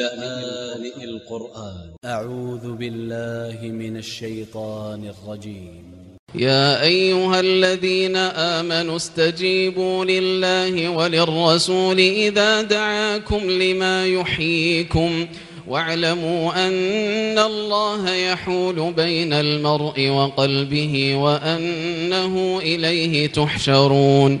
لآن القرآن. أ ع و ذ ب ا ل ل ه من ا ل ش ي ط ا ن ا ل ج ي م يا أيها الذين آمنوا استجيبوا لله وللرسول إذا دعاكم لما يحييكم واعلموا أن الله يحول بين المرء وقلبه وأنه إليه تحشرون.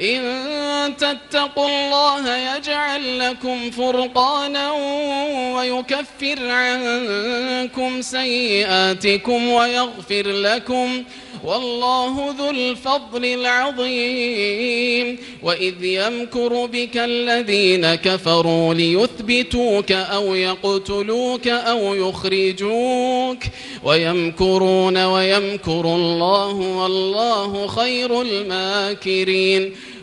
إن تتقوا الله يجعل لكم فرقانا ويكفر عنكم سيئاتكم ويغفر لكم والله ذو الفضل العظيم. وإذ يمكر بك الذين كفروا ليثبتوك أو يقتلوك أو يخرجوك. ويمكرون ويمكر الله والله خير الماكرين.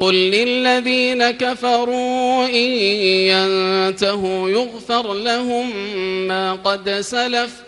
قل للذين كفروا إن ينتهوا يغفر لهم ما قد سلف